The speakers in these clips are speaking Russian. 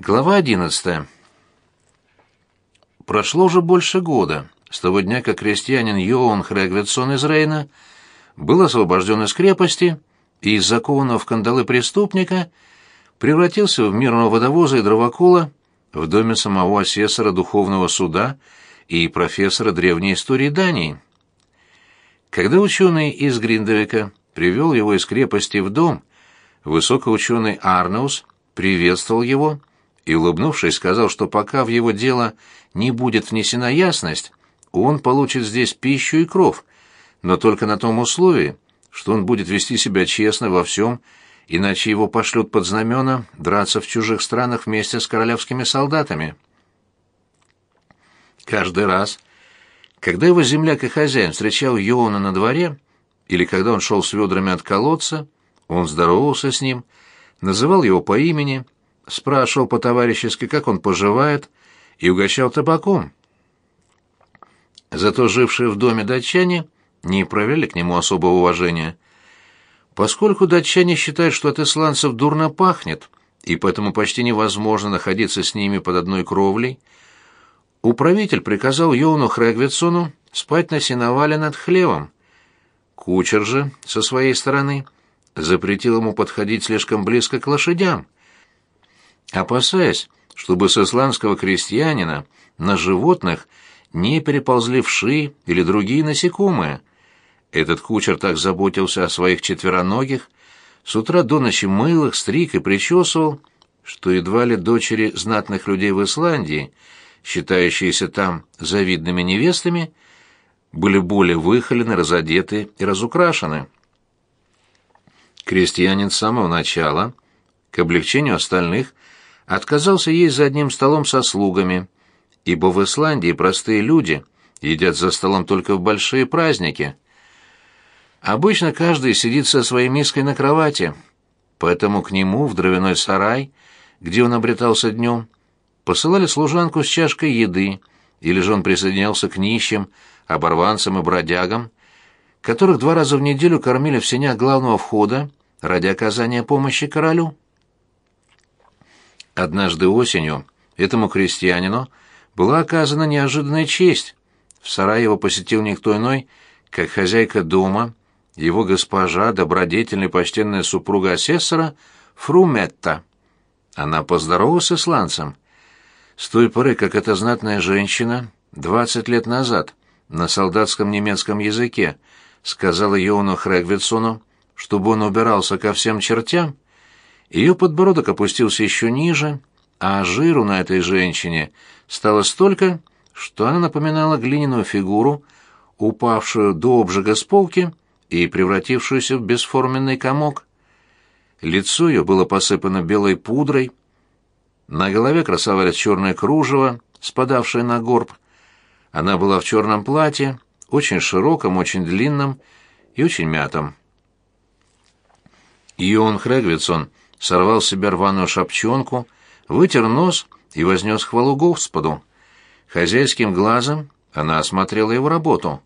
Глава одиннадцатая. Прошло уже больше года, с того дня, как крестьянин Йоан Хрегвитсон из Рейна был освобожден из крепости и из закованного в кандалы преступника превратился в мирного водовоза и дровокола в доме самого асессора духовного суда и профессора древней истории Дании. Когда ученый из Гриндовика привел его из крепости в дом, высокоученый Арнеус приветствовал его и, улыбнувшись, сказал, что пока в его дело не будет внесена ясность, он получит здесь пищу и кров, но только на том условии, что он будет вести себя честно во всем, иначе его пошлют под знамена драться в чужих странах вместе с королевскими солдатами. Каждый раз, когда его земляк и хозяин встречал Йоуна на дворе, или когда он шел с ведрами от колодца, он здоровался с ним, называл его по имени — спрашивал по-товарищески, как он поживает, и угощал табаком. Зато жившие в доме датчане не проявляли к нему особого уважения. Поскольку датчане считают, что от исландцев дурно пахнет, и поэтому почти невозможно находиться с ними под одной кровлей, управитель приказал Йоуну Хрэгвитсону спать на сеновале над хлевом. Кучер же, со своей стороны, запретил ему подходить слишком близко к лошадям, опасаясь, чтобы с исландского крестьянина на животных не переползли вши или другие насекомые. Этот кучер так заботился о своих четвероногих, с утра до ночи мыл их, стриг и причесывал, что едва ли дочери знатных людей в Исландии, считающиеся там завидными невестами, были более выхолены, разодеты и разукрашены. Крестьянин с самого начала, к облегчению остальных, отказался есть за одним столом со слугами, ибо в Исландии простые люди едят за столом только в большие праздники. Обычно каждый сидит со своей миской на кровати, поэтому к нему в дровяной сарай, где он обретался днем, посылали служанку с чашкой еды, или же он присоединялся к нищим, оборванцам и бродягам, которых два раза в неделю кормили в сенях главного входа ради оказания помощи королю. Однажды осенью этому крестьянину была оказана неожиданная честь. В сарай его посетил никто иной, как хозяйка дома, его госпожа, добродетельная почтенная супруга асессора Фруметта. Она поздоровалась с исландцем. С той поры, как эта знатная женщина, двадцать лет назад, на солдатском немецком языке, сказала Йоуну Хрэгвитсону, чтобы он убирался ко всем чертям, ее подбородок опустился еще ниже, а жиру на этой женщине стало столько, что она напоминала глиняную фигуру, упавшую до обжига с полки и превратившуюся в бесформенный комок. Лицо ее было посыпано белой пудрой, на голове красовались черное кружево, спадавшее на горб. Она была в черном платье, очень широком, очень длинном и очень мятом. Ион Хрегвитсон сорвал с себя рваную шапчонку, вытер нос и вознес хвалу Господу. Хозяйским глазом она осмотрела его работу.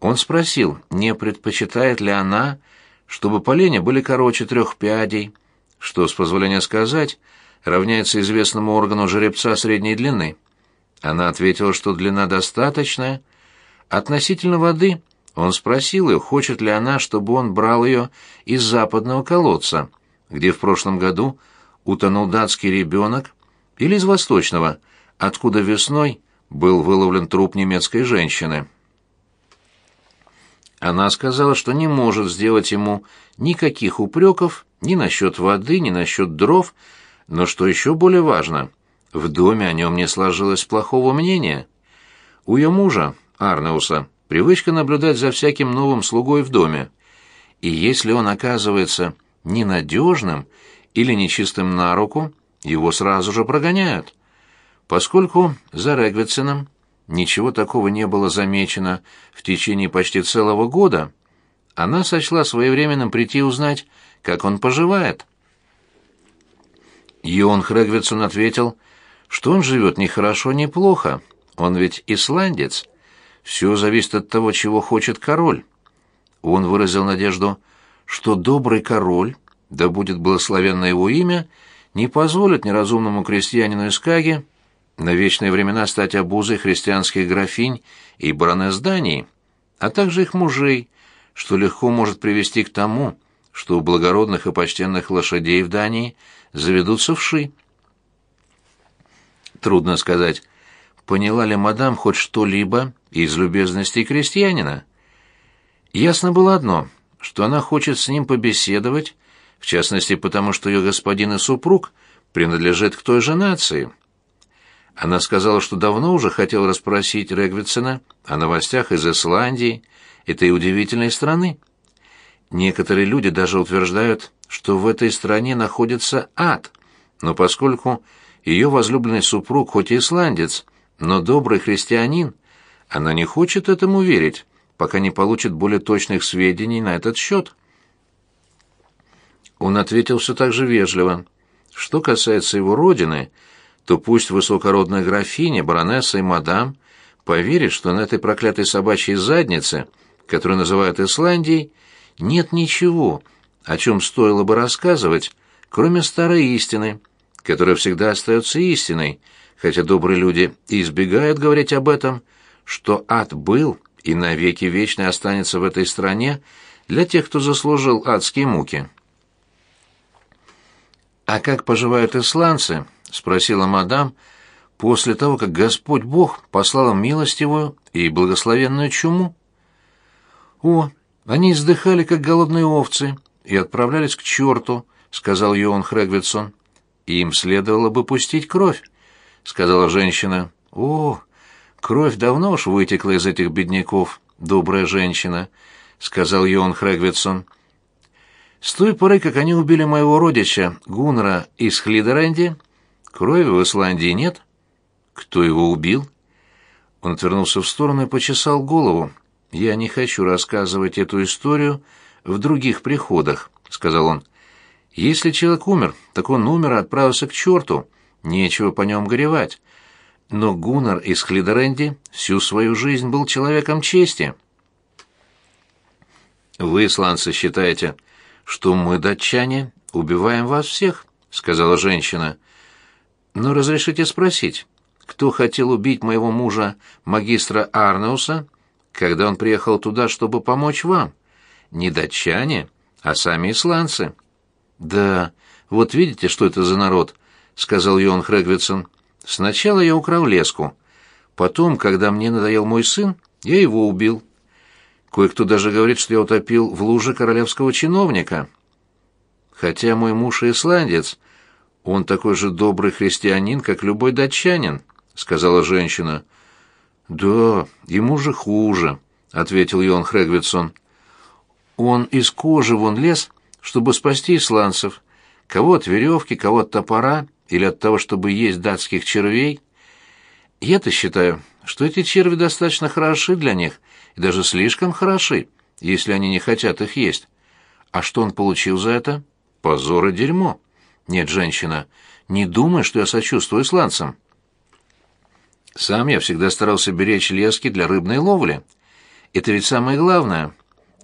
Он спросил, не предпочитает ли она, чтобы поленья были короче трех пядей, что, с позволения сказать, равняется известному органу жеребца средней длины. Она ответила, что длина достаточная. Относительно воды он спросил ее, хочет ли она, чтобы он брал ее из западного колодца — где в прошлом году утонул датский ребенок, или из Восточного, откуда весной был выловлен труп немецкой женщины. Она сказала, что не может сделать ему никаких упреков ни насчет воды, ни насчет дров, но что еще более важно, в доме о нем не сложилось плохого мнения. У ее мужа, Арнеуса, привычка наблюдать за всяким новым слугой в доме. И если он оказывается ненадежным или нечистым на руку, его сразу же прогоняют. Поскольку за Регвитсеном ничего такого не было замечено в течение почти целого года, она сочла своевременным прийти узнать, как он поживает. Йон Хрегвитсон ответил, что он живет ни хорошо, ни плохо, он ведь исландец. Все зависит от того, чего хочет король. Он выразил надежду, что добрый король, да будет благословенно его имя, не позволят неразумному крестьянину из Каги на вечные времена стать обузой христианских графинь и баронесс Дании, а также их мужей, что легко может привести к тому, что у благородных и почтенных лошадей в Дании заведутся вши. Трудно сказать, поняла ли мадам хоть что-либо из любезностей крестьянина. Ясно было одно, что она хочет с ним побеседовать, в частности потому, что ее господин и супруг принадлежит к той же нации. Она сказала, что давно уже хотела расспросить Регвитсена о новостях из Исландии, этой удивительной страны. Некоторые люди даже утверждают, что в этой стране находится ад, но поскольку ее возлюбленный супруг хоть и исландец, но добрый христианин, она не хочет этому верить, пока не получит более точных сведений на этот счет. Он ответил все так же вежливо. Что касается его родины, то пусть высокородная графиня, баронесса и мадам поверит, что на этой проклятой собачьей заднице, которую называют Исландией, нет ничего, о чем стоило бы рассказывать, кроме старой истины, которая всегда остается истиной, хотя добрые люди избегают говорить об этом, что ад был и навеки вечный останется в этой стране для тех, кто заслужил адские муки. «А как поживают исландцы?» — спросила мадам, после того, как Господь Бог послал им милостивую и благословенную чуму. «О, они издыхали, как голодные овцы, и отправлялись к черту», — сказал Йоан Хрегвитсон. «Им следовало бы пустить кровь», — сказала женщина. «О, кровь давно уж вытекла из этих бедняков, добрая женщина», — сказал Йоан Хрегвитсон. «С той поры, как они убили моего родича, Гуннера из Хлидеренди, крови в Исландии нет». «Кто его убил?» Он отвернулся в сторону и почесал голову. «Я не хочу рассказывать эту историю в других приходах», — сказал он. «Если человек умер, так он умер и отправился к черту. Нечего по нем горевать. Но Гуннар из Хлидеренди всю свою жизнь был человеком чести». «Вы, сланцы, считаете, что мы, датчане, убиваем вас всех?» — сказала женщина. «Но разрешите спросить, кто хотел убить моего мужа, магистра Арнеуса, когда он приехал туда, чтобы помочь вам. Не датчане, а сами исландцы. Да, вот видите, что это за народ, сказал Йон Хрегвитсон. Сначала я украл леску. Потом, когда мне надоел мой сын, я его убил. Кое-кто даже говорит, что я утопил в луже королевского чиновника. Хотя мой муж и исландец, он такой же добрый христианин, как любой датчанин, сказала женщина. «Да, ему же хуже», — ответил Йон Хрегвитсон. «Он из кожи вон лез, чтобы спасти исландцев. Кого от веревки, кого от топора или от того, чтобы есть датских червей. Я-то считаю, что эти черви достаточно хороши для них, и даже слишком хороши, если они не хотят их есть. А что он получил за это? Позор и дерьмо. Нет, женщина, не думай, что я сочувствую исландцам. Сам я всегда старался беречь лески для рыбной ловли. Это ведь самое главное.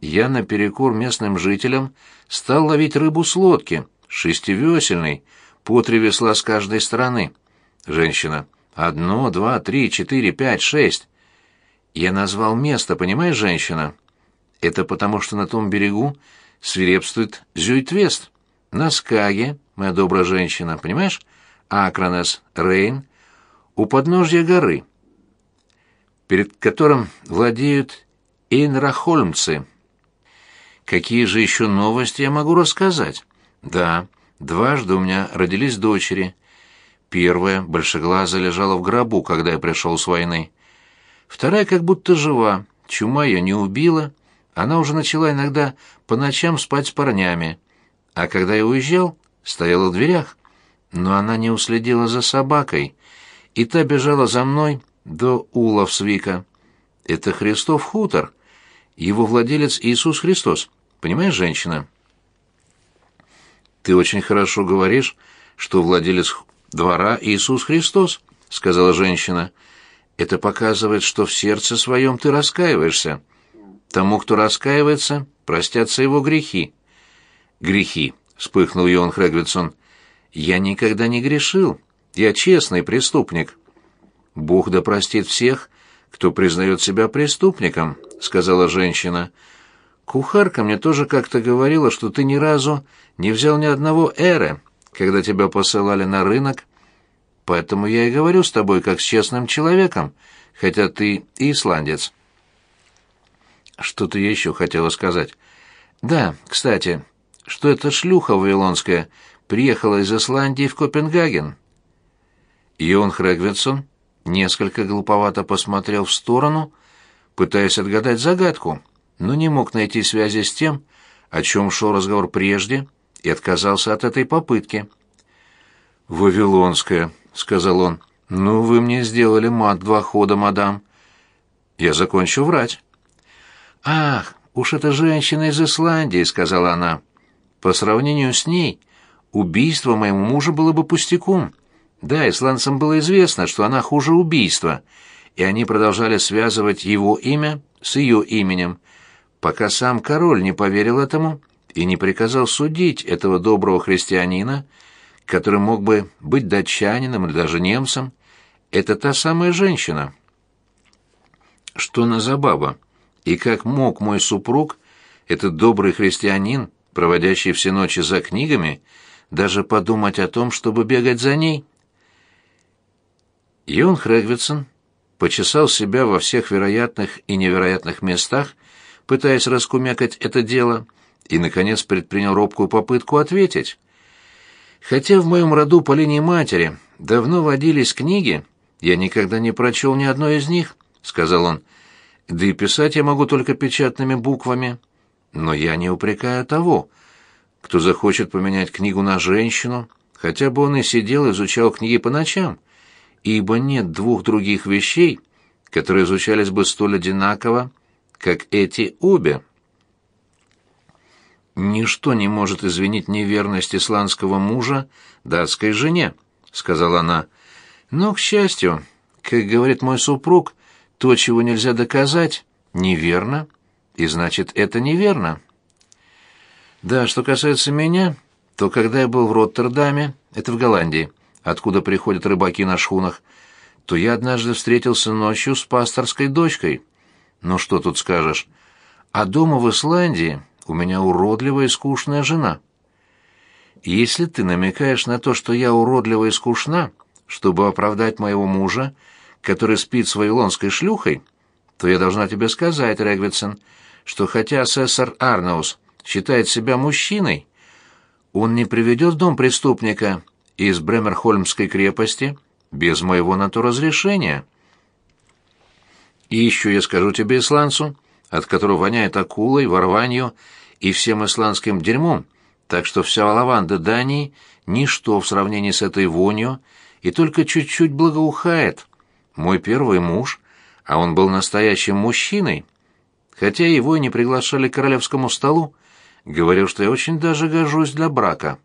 Я наперекор местным жителям стал ловить рыбу с лодки, шестивесельной, по три весла с каждой стороны. Женщина. Одно, два, три, четыре, пять, шесть. Я назвал место, понимаешь, женщина? Это потому, что на том берегу свирепствует Зюйтвест. На Скаге, моя добрая женщина, понимаешь? Акронес, Рейн — у подножья горы, перед которым владеют инрахольмцы. Какие же еще новости я могу рассказать? Да, дважды у меня родились дочери. Первая, большеглазая, лежала в гробу, когда я пришел с войны. Вторая как будто жива, чума ее не убила. Она уже начала иногда по ночам спать с парнями. А когда я уезжал, стояла в дверях. Но она не уследила за собакой — и та бежала за мной до Уловсвика. Это Христов хутор. Его владелец Иисус Христос. Понимаешь, женщина? Ты очень хорошо говоришь, что владелец двора Иисус Христос, сказала женщина. Это показывает, что в сердце своем ты раскаиваешься. Тому, кто раскаивается, простятся его грехи. Грехи, вспыхнул Йоан Хрегвитсон. Я никогда не грешил. Я честный преступник. Бог да простит всех, кто признает себя преступником, сказала женщина. Кухарка мне тоже как-то говорила, что ты ни разу не взял ни одного эры, когда тебя посылали на рынок. Поэтому я и говорю с тобой как с честным человеком, хотя ты и исландец. Что-то я еще хотела сказать. Да, кстати, что эта шлюха вавилонская приехала из Исландии в Копенгаген. Йон Хрегвитсон несколько глуповато посмотрел в сторону, пытаясь отгадать загадку, но не мог найти связи с тем, о чем шел разговор прежде, и отказался от этой попытки. «Вавилонская», — сказал он, — «ну вы мне сделали мат два хода, мадам». «Я закончу врать». «Ах, уж эта женщина из Исландии», — сказала она. «По сравнению с ней, убийство моему мужу было бы пустяком. Да, исландцам было известно, что она хуже убийства, и они продолжали связывать его имя с ее именем, пока сам король не поверил этому и не приказал судить этого доброго христианина, который мог бы быть датчанином или даже немцем. Это та самая женщина». «Что она за баба?» И как мог мой супруг, этот добрый христианин, проводящий все ночи за книгами, даже подумать о том, чтобы бегать за ней? Йон Хрегвитсон почесал себя во всех вероятных и невероятных местах, пытаясь раскумякать это дело, и, наконец, предпринял робкую попытку ответить. Хотя в моем роду по линии матери давно водились книги, я никогда не прочел ни одной из них, — сказал он, — да и писать я могу только печатными буквами. Но я не упрекаю того, кто захочет поменять книгу на женщину, хотя бы он и сидел изучал книги по ночам, ибо нет двух других вещей, которые изучались бы столь одинаково, как эти обе. «Ничто не может извинить неверность исландского мужа датской жене», — сказала она. «Но, к счастью, как говорит мой супруг, — то, чего нельзя доказать, неверно, и значит, это неверно. Да, что касается меня, то когда я был в Роттердаме, это в Голландии, откуда приходят рыбаки на шхунах, то я однажды встретился ночью с пасторской дочкой. Ну что тут скажешь? А дома в Исландии у меня уродливая и скучная жена. Если ты намекаешь на то, что я уродлива и скучна, чтобы оправдать моего мужа, который спит с вавилонской шлюхой, то я должна тебе сказать, Регвитсон, что хотя асессор Арнаус считает себя мужчиной, он не приведет в дом преступника из Бремерхольмской крепости без моего на то разрешения. И еще я скажу тебе, исландцу, от которого воняет акулой, ворванью и всем исландским дерьмом, так что вся лаванда Дании — ничто в сравнении с этой вонью и только чуть-чуть благоухает, мой первый муж, а он был настоящим мужчиной, хотя его и не приглашали к королевскому столу, говорил, что я очень даже гожусь для брака.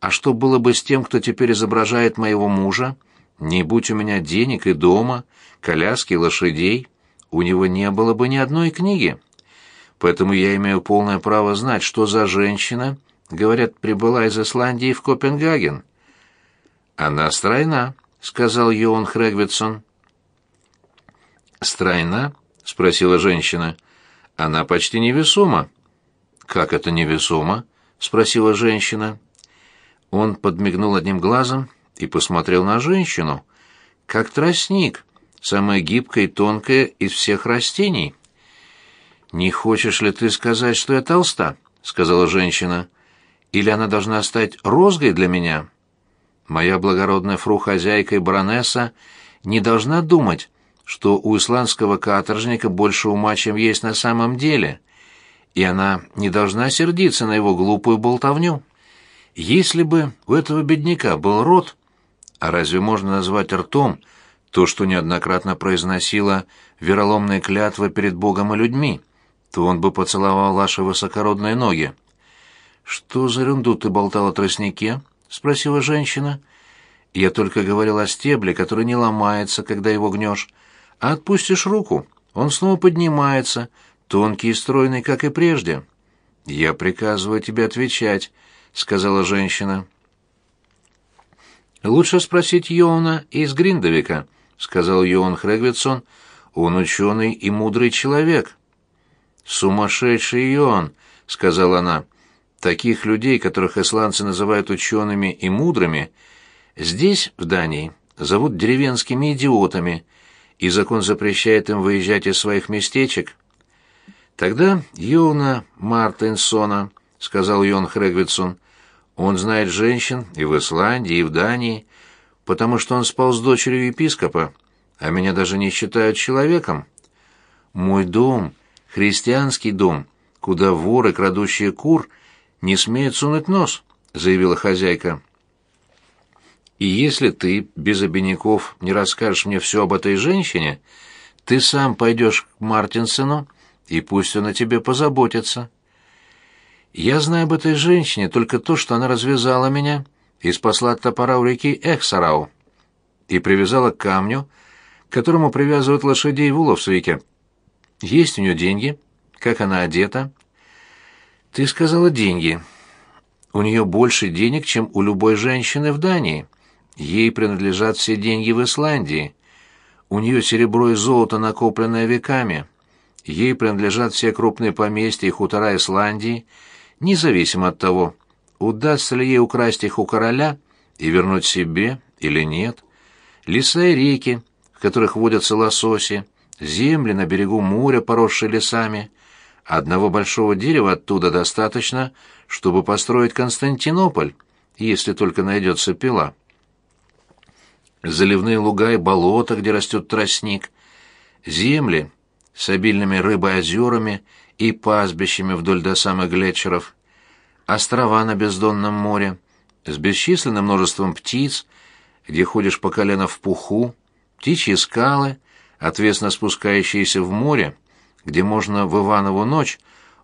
А что было бы с тем, кто теперь изображает моего мужа? Не будь у меня денег и дома, коляски, лошадей, у него не было бы ни одной книги. Поэтому я имею полное право знать, что за женщина, говорят, прибыла из Исландии в Копенгаген. Она стройна, сказал Йоан Хрегвитсон. «Стройна?» — спросила женщина. «Она почти невесома». «Как это невесомо?» — спросила женщина. Он подмигнул одним глазом и посмотрел на женщину, как тростник, самая гибкая и тонкая из всех растений. «Не хочешь ли ты сказать, что я толста?» — сказала женщина. «Или она должна стать розгой для меня?» Моя благородная фру-хозяйка и баронесса не должна думать, что у исландского каторжника больше ума, чем есть на самом деле, и она не должна сердиться на его глупую болтовню. Если бы у этого бедняка был рот, а разве можно назвать ртом то, что неоднократно произносила вероломная клятва перед Богом и людьми, то он бы поцеловал ваши высокородные ноги. «Что за ерунду ты болтал о тростнике?» спросила женщина. Я только говорил о стебле, который не ломается, когда его гнешь. А отпустишь руку, он снова поднимается, тонкий и стройный, как и прежде. Я приказываю тебе отвечать, сказала женщина. «Лучше спросить Йоуна из Гриндовика», — сказал Йоун Хрегвитсон. «Он ученый и мудрый человек». «Сумасшедший Йоун», — сказала она. «Таких людей, которых исландцы называют учеными и мудрыми, здесь, в Дании, зовут деревенскими идиотами, и закон запрещает им выезжать из своих местечек». «Тогда Йоуна Мартинсона», — сказал Йон Хрегвитсон, он знает женщин и в Исландии, и в Дании, потому что он спал с дочерью епископа, а меня даже не считают человеком. Мой дом — христианский дом, куда воры, крадущие кур, не смеют сунуть нос, — заявила хозяйка. И если ты без обиняков не расскажешь мне все об этой женщине, ты сам пойдешь к Мартинсену, и пусть он о тебе позаботится. Я знаю об этой женщине только то, что она развязала меня и спасла от топора у реки Эхсарау и привязала к камню, к которому привязывают лошадей в Уловсвике. Есть у нее деньги? Как она одета? Ты сказала деньги. У нее больше денег, чем у любой женщины в Дании. Ей принадлежат все деньги в Исландии. У нее серебро и золото, накопленное веками. Ей принадлежат все крупные поместья и хутора Исландии — независимо от того, удастся ли ей украсть их у короля и вернуть себе или нет. Леса и реки, в которых водятся лососи, земли на берегу моря, поросшие лесами. Одного большого дерева оттуда достаточно, чтобы построить Константинополь, если только найдется пила. Заливные луга и болота, где растет тростник, земли с обильными рыбоозерами и пастбищами вдоль до самых глетчеров, острова на бездонном море, с бесчисленным множеством птиц, где ходишь по колено в пуху, птичьи скалы, отвесно спускающиеся в море, где можно в Иванову ночь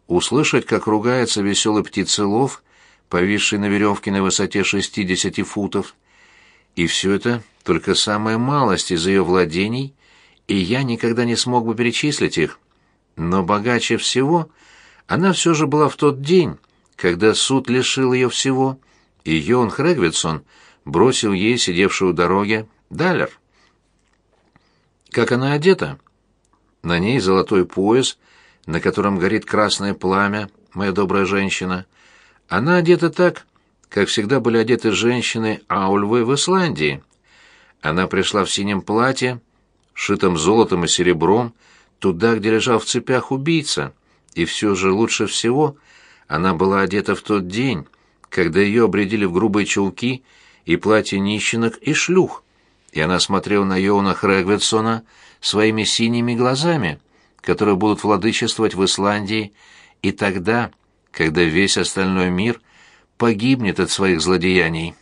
услышать, как ругается веселый птицелов, повисший на веревке на высоте 60 футов. И все это только самая малость из ее владений, и я никогда не смог бы перечислить их. Но богаче всего она все же была в тот день, когда суд лишил ее всего, и Йон Хрегвитсон бросил ей, сидевшую у дороги, далер. Как она одета? На ней золотой пояс, на котором горит красное пламя, моя добрая женщина. Она одета так, как всегда были одеты женщины Аульвы в Исландии. Она пришла в синем платье, шитом золотом и серебром, туда, где лежал в цепях убийца, и все же лучше всего она была одета в тот день, когда ее обредили в грубые чулки и платье нищенок и шлюх, и она смотрела на Йоуна Хрегвитсона своими синими глазами, которые будут владычествовать в Исландии и тогда, когда весь остальной мир погибнет от своих злодеяний.